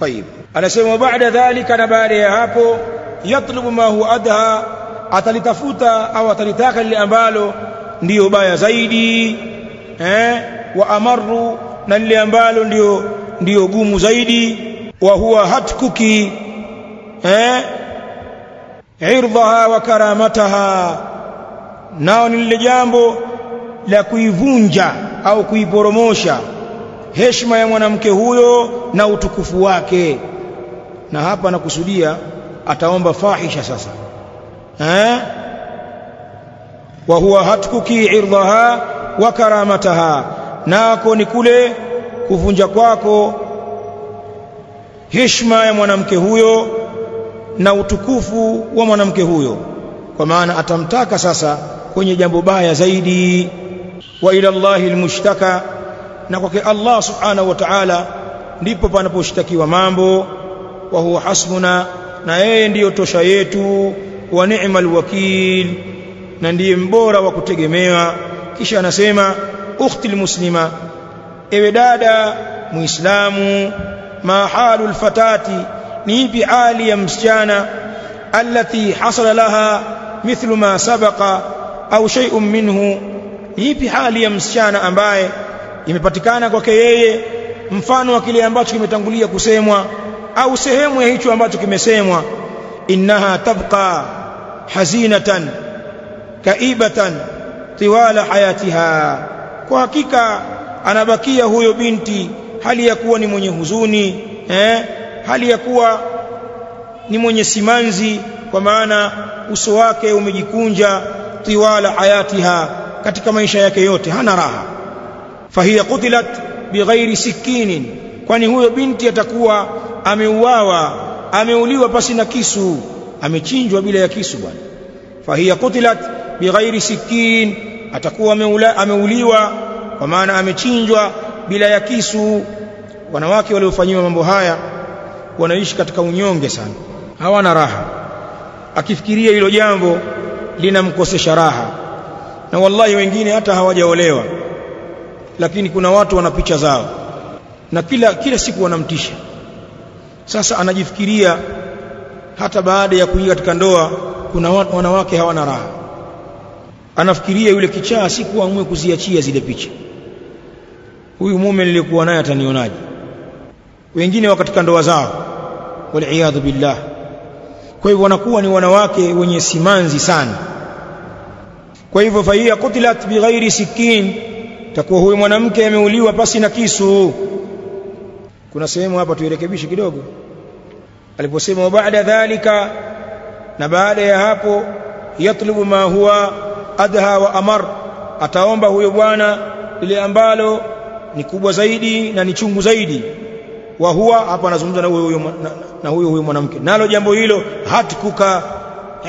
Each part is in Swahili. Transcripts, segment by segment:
طيب anasema baada dhalika na baada ya hapo yatlubu ma huwa adha atalitafuta au atalitaka lile ambalo ndiyo baya zaidi eh wa amaru na lile ambalo ndiyo ndiyo gumu zaidi wa huwa hatkuki eh irdhaha wa karamataha nao ni lile jambo la kuivunja au kuiporomosha heshima ya mwanamke huyo na utukufu wake. Na hapa nakusudia ataomba fahisha sasa. Eh? Wa huwa hatkuki irdaha wa karamataha. Nako ni kule kuvunja kwako heshima ya mwanamke huyo na utukufu wa mwanamke huyo. Kwa maana atamtaka sasa kwenye jambo baya zaidi. Wa ila Allahi almushtaka na kwake Allah subhanahu wa ta'ala ndipo panaposhtakiwa mambo wa huwa hasbuna na yeye ndiyo tosha yetu wa ni'mal wakil na ndiye mbora wa kutegemewa. Kisha anasema ukhti muslima ewe dada muislamu ma halu alfatati ni ipi hali ya msichana allati hasala laha mithlu ma sabaqa au shay'un minhu ni ipi hali ya msichana ambaye imepatikana kwake yeye mfano wa kile ambacho kimetangulia kusemwa au sehemu ya hicho ambacho kimesemwa innaha tabqa hazinatan kaibatan tiwala hayatiha. Kwa hakika anabakia huyo binti hali ya kuwa ni mwenye huzuni eh hali ya kuwa ni mwenye simanzi kwa maana uso wake umejikunja tiwala hayatiha katika maisha yake yote hana raha fahiya qutilat bighairi sikinin kwani huyo binti atakuwa ameuawa ameuliwa pasi na kisu amechinjwa bila ya kisu bwana. Fahiya qutilat bighairi sikin atakuwa ameuliwa kwa maana amechinjwa bila ya kisu. Wanawake waliofanyiwa mambo haya wanaishi katika unyonge sana hawana raha. Akifikiria hilo jambo linamkosesha raha. Na wallahi wengine hata hawajaolewa lakini kuna watu wana picha zao. Na kila kila siku wanamtisha. Sasa anajifikiria hata baada ya kuingia katika ndoa kuna wanawake hawana raha. Anafikiria yule kichaa siku amue kuziachia zile picha. Huyu mume nilikuwa naye atanionaje? Wengine wa katika ndoa zao. Wal billah. Kwa hivyo wanakuwa ni wanawake wenye simanzi sana. Kwa hivyo fahiya kutilat bighairi sikin takuwa huyu mwanamke ameuliwa pasi na kisu. Kuna sehemu hapa tuirekebishe kidogo. Aliposema baada dhalika na baada ya hapo yatlubu ma huwa adha wa amar ataomba huyo bwana ile ambalo ni kubwa zaidi na ni chungu zaidi. Wa huwa hapa anazungumza na huyo huyo na, na huyo huyo mwanamke. Nalo jambo hilo hatkuka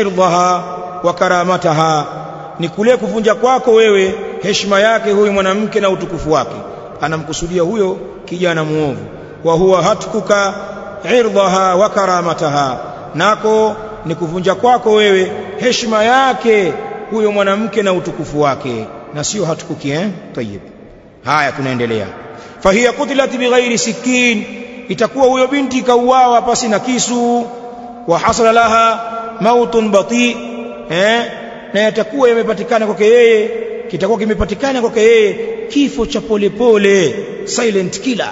irdhaha wa karamataha. Ni kule kuvunja kwako wewe heshima yake huyu mwanamke na utukufu wake. Anamkusudia huyo kijana muovu. Wa huwa hatkuka irdhaha wa karamataha. Nako ni kuvunja kwako wewe heshima yake huyo mwanamke na utukufu wake. Na sio hatukuki eh? Tayib haya tunaendelea. Fahiya qutilat bighairi sikin itakuwa huyo binti kauawa pasi na kisu. Wa hasala laha mautun bati eh? Na yatakuwa yamepatikana kwake yeye kitakuwa kimepatikana kwake yeye kifo cha polepole silent killer.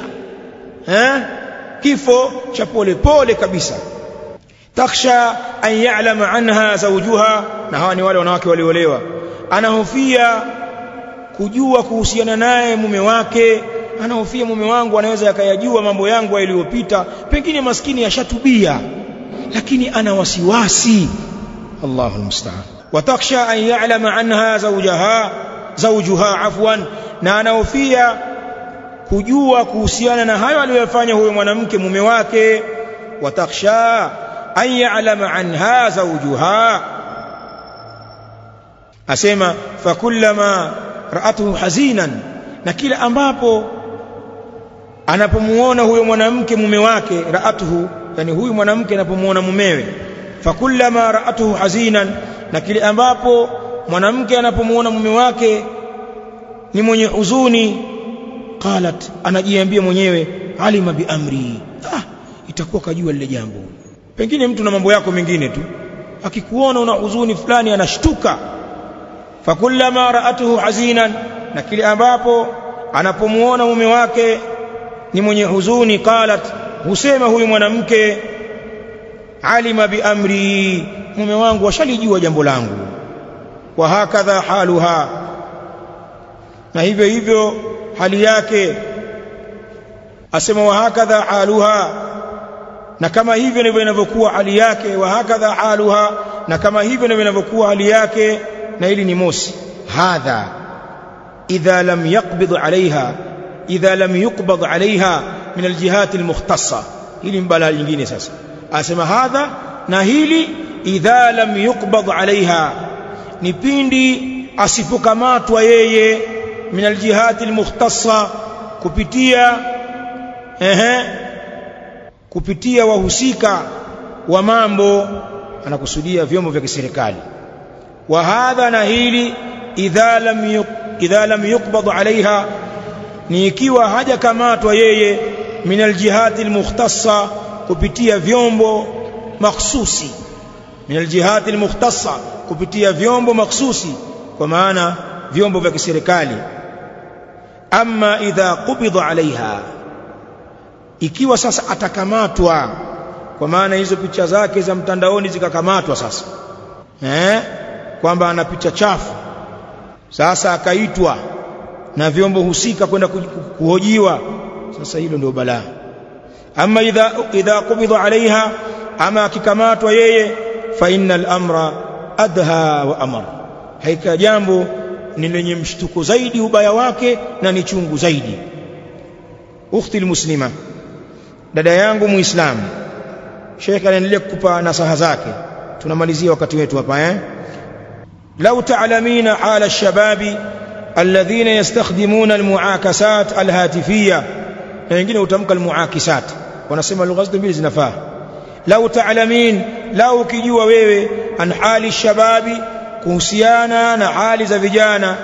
Eh kifo cha polepole kabisa. Taksha an ya'lama anha zawjuha na hawa ni wale wanawake waliolewa. Anahofia kujua kuhusiana naye mume wake anahofia mume wangu anaweza yakayajua mambo yangu yaliyopita pengine maskini yashatubia lakini ana wasiwasi. Allahu musta'an wataksha an ya'lama anha zawjaha zawjuha afwan. Na anahofia kujua kuhusiana na hayo aliyofanya huyo mwanamke mume wake. Watakhsha an ya'lama anha zawjuha. Asema fakullama ra'atuhu hazinan. Na kila ambapo anapomuona huyo mwanamke mume wake ra'atuhu yani huyu mwanamke anapomuona mumewe. Fakullama ra'atuhu hazinan. Na kile ambapo mwanamke anapomuona mume wake ni mwenye huzuni qalat anajiambia mwenyewe alima bi amri. Ah itakuwa kajua lile jambo. Pengine mtu na mambo yako mengine tu. Akikuona una huzuni fulani anashtuka. Fakullama ra'atuhu hazinan na kile ambapo anapomuona mume wake ni mwenye huzuni qalat husema huyu mwanamke alima bi amri. Mume wangu washalijua jambo langu wa hakadha haluha. Na hivyo hivyo hali yake. Asema wa hakadha haluha. Na kama hivyo ndivyo inavyokuwa hali yake wa hakadha haluha. Na kama hivyo ndivyo inavyokuwa hali yake na hili ni mosi. Hadha idha lam yaqbid alaiha idha lam yuqbad alaiha min aljihati almukhtassa. Hili mbala lingine sasa. Asema hadha na hili idha lam yuqbad alaiha ni pindi asipokamatwa yeye min aljihati almukhtassa kupitia ehe kupitia wahusika wa mambo anakusudia vyombo vya kiserikali. Wa hadha na hili idha lam idha lam yuqbad alaiha ni ikiwa hajakamatwa yeye min aljihati almukhtassa kupitia vyombo makhsusi. Min aljihati almukhtassa kupitia vyombo maksusi kwa maana vyombo vya kiserikali. Amma idha qubida alaiha ikiwa sasa atakamatwa kwa maana hizo picha zake za mtandaoni zikakamatwa sasa eh kwamba ana picha chafu sasa akaitwa na vyombo husika kwenda kuhojiwa sasa hilo ndio balaa. Ama idha idha qubida alaiha ama akikamatwa yeye fa innal amra adha wa amar haika jambo ni lenye mshtuko zaidi ubaya wake na ni chungu zaidi. Ukhti almuslima dada yangu muislamu Sheikh anaendelea kukupa nasaha zake. Tunamalizia wakati wetu hapa eh? Lau ta'lamina hala shababi alladhina yastakhdimuna almuakasat alhatifiya na wengine utamka almuakisat. Wanasema lugha zote mbili zinafaa. Lau taalamin lau ukijua wewe عن حال الشباب كوسيانا نحال زفجانا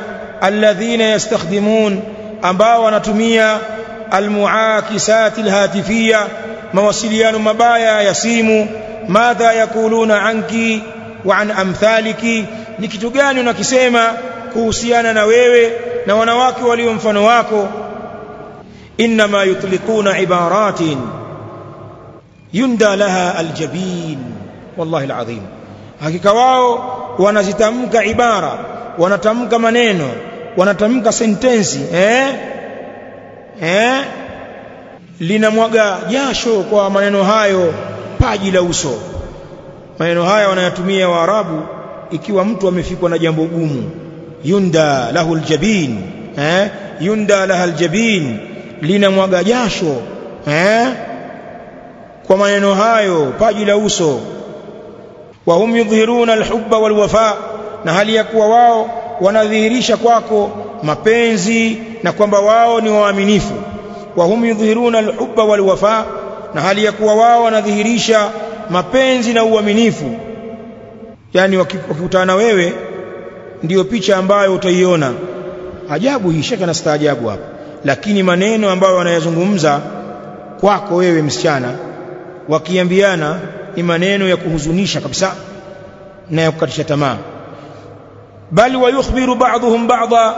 الذين يستخدمون أبا ونتمية المعاكسات الهاتفية. موصليان مبايا يسيم ماذا يقولون عنك وعن أمثالك؟ نكتغاني نكسيما كوسيانا نويوي نوانواك وليمفنواك إنما يطلقون عبارات يندى لها الجبين. والله العظيم. Hakika wao wanazitamka ibara wanatamka maneno wanatamka sentensi eh? Eh? Linamwaga jasho kwa maneno hayo paji la uso. Maneno haya wanayatumia waarabu ikiwa mtu amefikwa na jambo gumu. Yunda lahu ljabin eh? Yunda laha jabin linamwaga jasho eh? Kwa maneno hayo paji la uso wa hum yudhhiruna alhubba walwafa na hali ya kuwa wao wanadhihirisha kwako mapenzi na kwamba wao ni waaminifu. Wa hum yudhhiruna alhubba walwafa na hali ya kuwa wao wanadhihirisha mapenzi na uaminifu. Yani wakikutana wewe ndiyo picha ambayo utaiona. Ajabu hii shaka na staajabu hapa lakini maneno ambayo wanayazungumza kwako wewe msichana wakiambiana ni maneno ya kuhuzunisha kabisa na ya kukatisha tamaa. Bali wayukhbiru ba'dhum ba'dha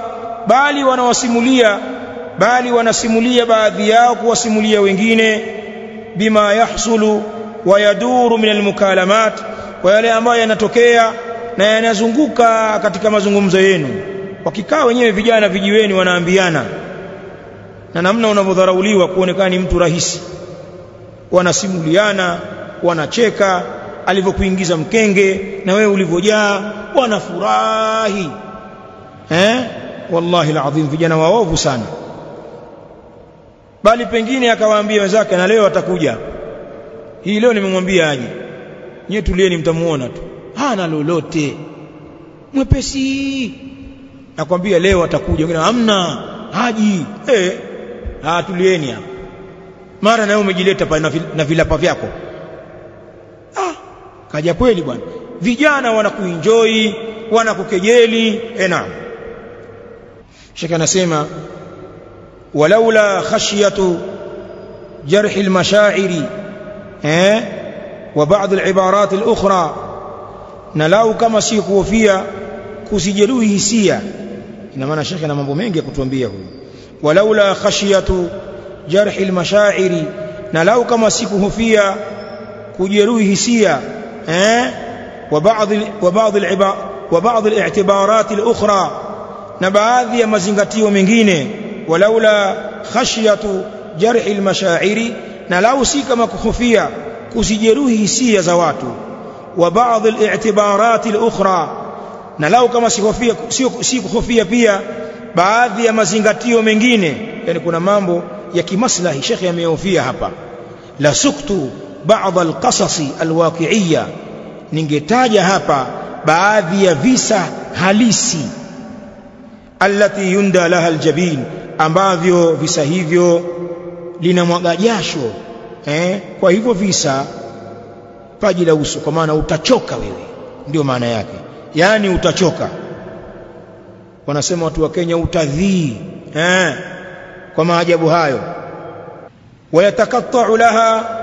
bali wanawasimulia bali wanasimulia baadhi yao kuwasimulia wengine bima yahsulu wa yaduru min almukalamat kwa yale ambayo yanatokea na yanazunguka katika mazungumzo yenu. Wakikaa wenyewe vijana vijiweni wanaambiana na namna unavyodharauliwa kuonekana ni mtu rahisi. Wanasimuliana wanacheka alivyokuingiza mkenge na wewe ulivyojaa wanafurahi. Eh? Wallahi alazim vijana waovu sana. Bali pengine akawaambia wenzake na leo atakuja. Hii leo nimemwambia aje? Nyewe tulieni mtamuona tu. Hana lolote. Mwepesi. Nakwambia leo atakuja. Ngine hamna haji. Eh ha tulieni hapa. Mara na wewe umejileta pale na vilapa vyako. ah kaja kweli bwana. Vijana wanakuenjoy wanakukejeli eh naam. Shaka anasema walaula khashyatu jarhi almashairi eh wa baadhi alibarat alukhra. Na lau kama si kuhofia kusijeruhi hisia. Ina maana shekhe na mambo mengi ya kutuambia huyu. Walaula khashyatu jarhi al-mashaa'iri na lau kama si kuhofia kujeruhi hisia وبعض وبعض العبا وبعض الاعتبارات الأخرى. نبعاذ يمزنغتيو منغين ولولا خشية جرح المشاعر نلاو سيكا مكخفية كسجروه سي زواتو. وبعض الاعتبارات الأخرى. نلاو كما سيكخفية بيا بعاذ يمزنغتيو منغين يعني كنا مامبو يكي مسلحي شيخ يميوفية هبا لسكتو baadhi القصص الواقعية ningetaja hapa baadhi ya visa halisi allati yunda laha al-jabin ambavyo visa hivyo linamwaga jasho eh? Kwa hivyo visa paji la uso kwa maana utachoka wewe ndio maana yake. Yani utachoka. Wanasema watu wa Kenya utadhii eh? Kwa maajabu hayo. Wayatakatta'u laha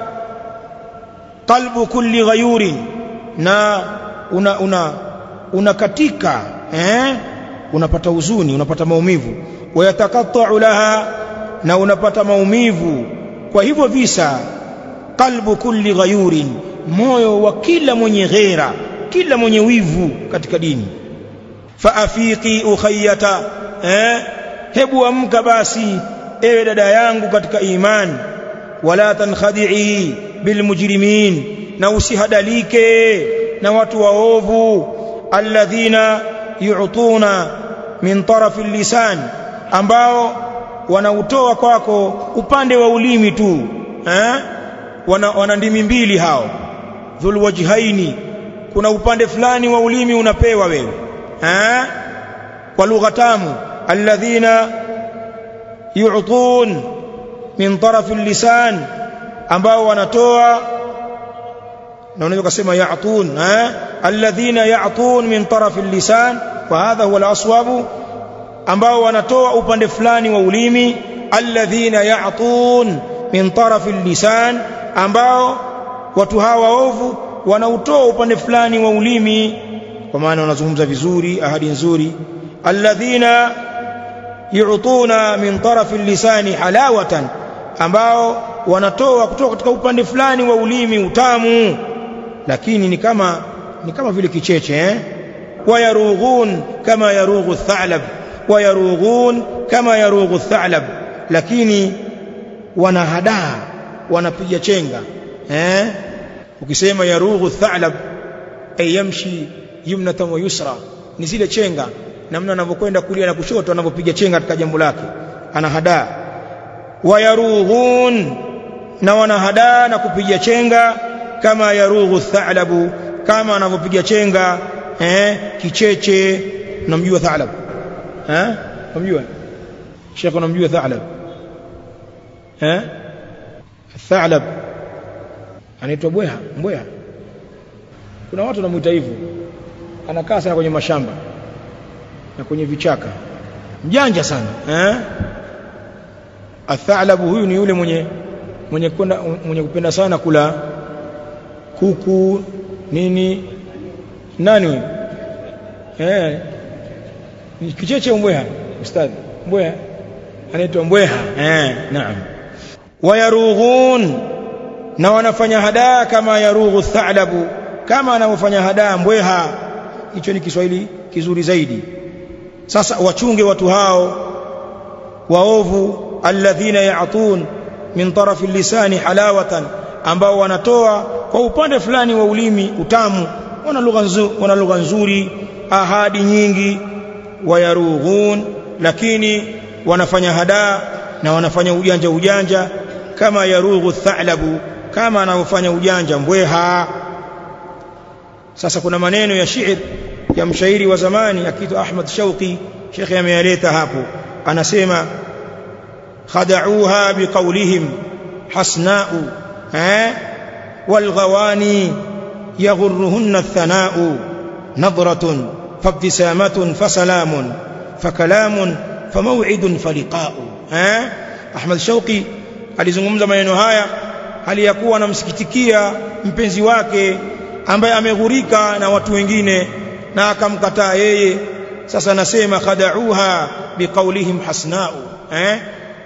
qalbu kulli ghayurin na una una unakatika eh? Unapata huzuni unapata maumivu. Wayatakatta'u laha na unapata maumivu. Kwa hivyo visa qalbu kulli ghayurin moyo wa kila mwenye ghera kila mwenye wivu katika dini. Fa afiqi ukhayyata eh? Hebu amka basi ewe dada yangu katika imani. Wala tankhadi'i bilmujrimin na usihadalike na watu waovu. Alladhina yu'tuna min tarafi lisan ambao wanautoa kwako upande wa ulimi tu eh? Wana, wana ndimi mbili hao. Dhul wajhaini kuna upande fulani wa ulimi unapewa wewe eh? Kwa lugha tamu alladhina yu'tun min tarafi lisan ambao wanatoa na unaweza kusema ya'tun eh alladhina ya'tun min tarafi lisan wa hadha huwa al-aswabu ambao wanatoa upande fulani wa ulimi. Alladhina ya'tun min tarafi lisan ambao watu hawa waovu wanautoa upande fulani wa ulimi. Kwa maana wanazungumza vizuri ahadi nzuri. Alladhina yu'tuna min tarafi lisani halawatan ambao wanatoa kutoka katika upande fulani wa ulimi utamu. Lakini ni kama ni kama vile kicheche eh? Wayarughun kama yarughu thalab. Wayarughun kama yarughu thalab. Lakini wanahadaa wanapiga chenga eh? Ukisema yarughu thalab ay yamshi yumnatan wa yusra ni zile chenga. Namna anavyokwenda kulia na kushoto anavyopiga chenga katika jambo lake. Anahadaa. Wayarughun na wanahadaa na kupiga chenga kama yarughu thalabu kama anavyopiga chenga eh kicheche. Namjua thalab eh? Unamjua? Sheikh unamjua thalab eh? Thalab anaitwa bweha mbweha. Kuna watu wanamuita hivyo. Anakaa sana kwenye mashamba na kwenye vichaka. Mjanja sana eh? Athalabu huyu ni yule mwenye mwenye kwenda mwenye kupenda sana kula kuku nini nani eh kicheche mbweha ustadhi. Mbweha anaitwa mbweha eh naam. Wayarughun na wanafanya hadaa kama yarughu thalabu kama anavyofanya hadaa mbweha hicho ni Kiswahili kizuri zaidi. Sasa wachunge watu hao waovu alladhina ya'tun min tarafi lisani halawatan ambao wanatoa kwa upande fulani wa ulimi utamu. Wana lugha nzuri wana lugha nzuri ahadi nyingi wayarughun lakini wanafanya hadaa na wanafanya ujanja ujanja kama yarughu thalabu kama anaofanya ujanja mbweha. Sasa kuna maneno ya shi'r ya mshairi wa zamani akiitwa Ahmad Shauqi shekhe ameyaleta hapo. Anasema khada'uha biqawlihim hasna'u eh والغواني يغرهن الثناء نظرة فابتسامة فسلام فكلام فموعد فلقاء eh Ahmad Shauqi alizungumza maneno haya hali ya kuwa anamsikitikia mpenzi wake ambaye ameghurika na watu wengine na akamkataa yeye sasa nasema khadauha biqaulihim hasnau eh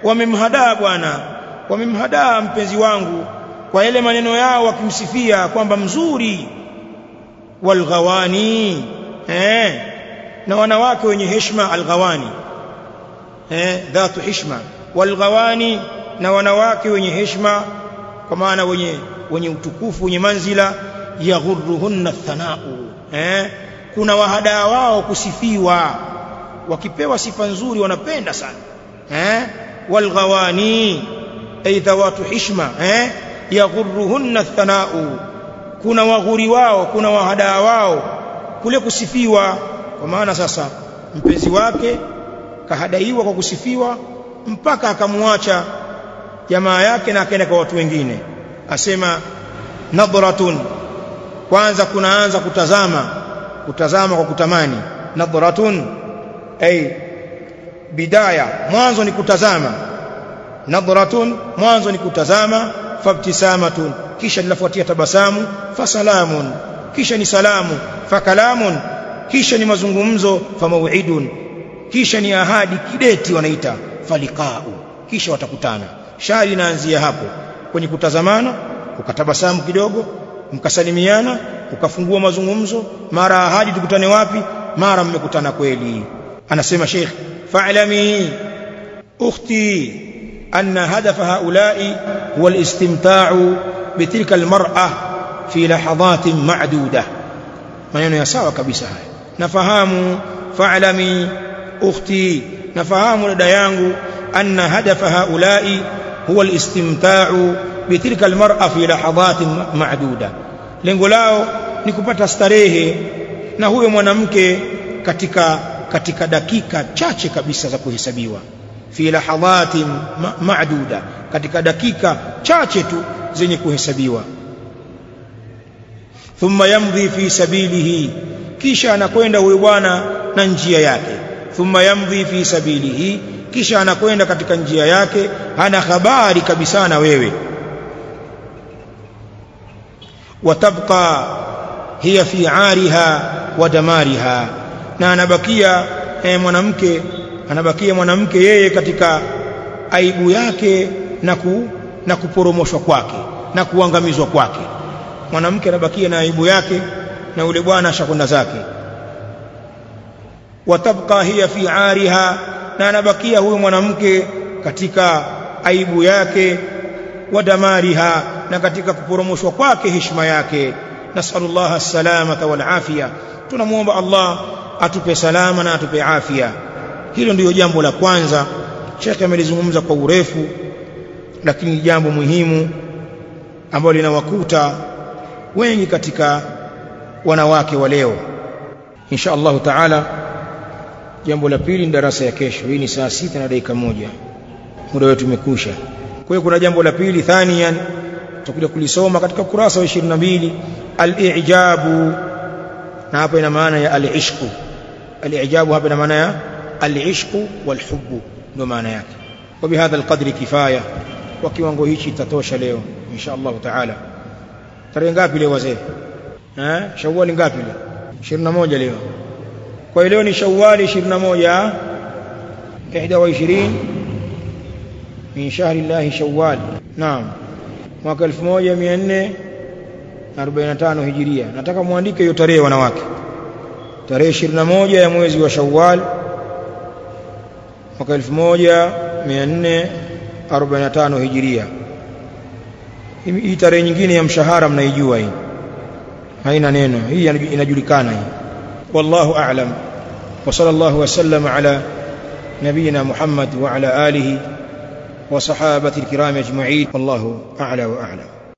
wamemhadaa bwana wamemhadaa mpenzi wangu kwa yale maneno yao wakimsifia kwamba mzuri walghawani eh na wanawake wenye heshima alghawani eh dhatu heshima walghawani na wanawake wenye heshima kwa maana wenye wenye utukufu wenye manzila yaghurruhunna thanau eh kuna wahadaa wao kusifiwa wakipewa sifa nzuri wanapenda sana eh walghawani ay dhawatu hishma eh yaghurruhunna thanau kuna waghuri wao kuna wahadaa wao kule kusifiwa kwa maana sasa mpenzi wake kahadaiwa kwa kusifiwa mpaka akamwacha jamaa yake na akaenda kwa watu wengine asema nadratun kwanza kunaanza kutazama kutazama kwa kutamani nadratun ay bidaya mwanzo ni kutazama. Nadratun mwanzo ni kutazama. Fabtisamatun kisha linafuatia tabasamu. Fasalamun kisha ni salamu. Fakalamun kisha ni mazungumzo. Famauidun kisha ni ahadi kideti wanaita. Faliqau kisha watakutana. Shari inaanzia hapo. Kwenye kutazamana ukatabasamu kidogo mkasalimiana ukafungua mazungumzo mara ahadi tukutane wapi? Mara mmekutana kweli. Anasema sheikh fa'lami ukhti أن هدف هؤلاء هو الاستمتاع بتلك المرأة في لحظات معدودة. maneno ya sawa kabisa haya nafahamu fa'lami ukhti nafahamu dada yangu anna hadafa haula'i huwa alistimta'u bitilka almar'a fi lahadhatin ma'duda lengo lao ni kupata starehe na huyo mwanamke katika katika dakika chache kabisa za kuhesabiwa. Fi lahadhatin ma'duda katika dakika chache tu zenye kuhesabiwa. Thumma yamdhi fi sabilihi kisha anakwenda huyo bwana na njia yake. Thumma yamdhi fi sabilihi kisha anakwenda katika njia yake hana habari kabisa na wewe. Watabqa hiya fi ariha wa damariha na anabakia eh, mwanamke anabakia mwanamke yeye katika aibu yake na ku, na kuporomoshwa kwake na kuangamizwa kwake. Mwanamke anabakia na aibu yake na yule bwana ashakwenda zake. Watabqa hiya fi ariha na anabakia huyo mwanamke katika aibu yake wa damariha na katika kuporomoshwa kwake heshima yake. Nasallallahu salamata wal afia. Tunamuomba Allah atupe salama na atupe afya. Hilo ndiyo jambo la kwanza. Shekhe amelizungumza kwa urefu lakini jambo muhimu ambalo linawakuta wengi katika wanawake wa leo. Insha Allah taala jambo la pili ni darasa ya kesho. Hii ni saa sita na dakika moja. Muda wetu umekusha. Kwa hiyo kuna jambo la pili thaniyan tutakuja kulisoma katika kurasa wa 22 al-i'jabu na hapa ina maana ya al-ishqu al-i'jabu hapa ina maana ya al-ishqu wal-hubbu ndio maana yake kwa bihadha al-qadri kifaya kwa kiwango hichi itatosha leo insha Allah taala tarehe ngapi leo wazee eh shawwali ngapi leo 21 leo kwa leo ni shawwali 21 21 min shahri Allah shawwal naam mwaka 1445 hijiria nataka muandike hiyo tarehe wanawake tarehe 21 ya mwezi wa Shawwal mwaka 1445 hijiria hii tarehe nyingine ya mshahara mnaijua hii haina neno hii inajulikana hii wallahu a'lam wa sallallahu wasallam ala نبينا محمد وعلى آله وصحابة الكرام أجمعين والله أعلى وأعلم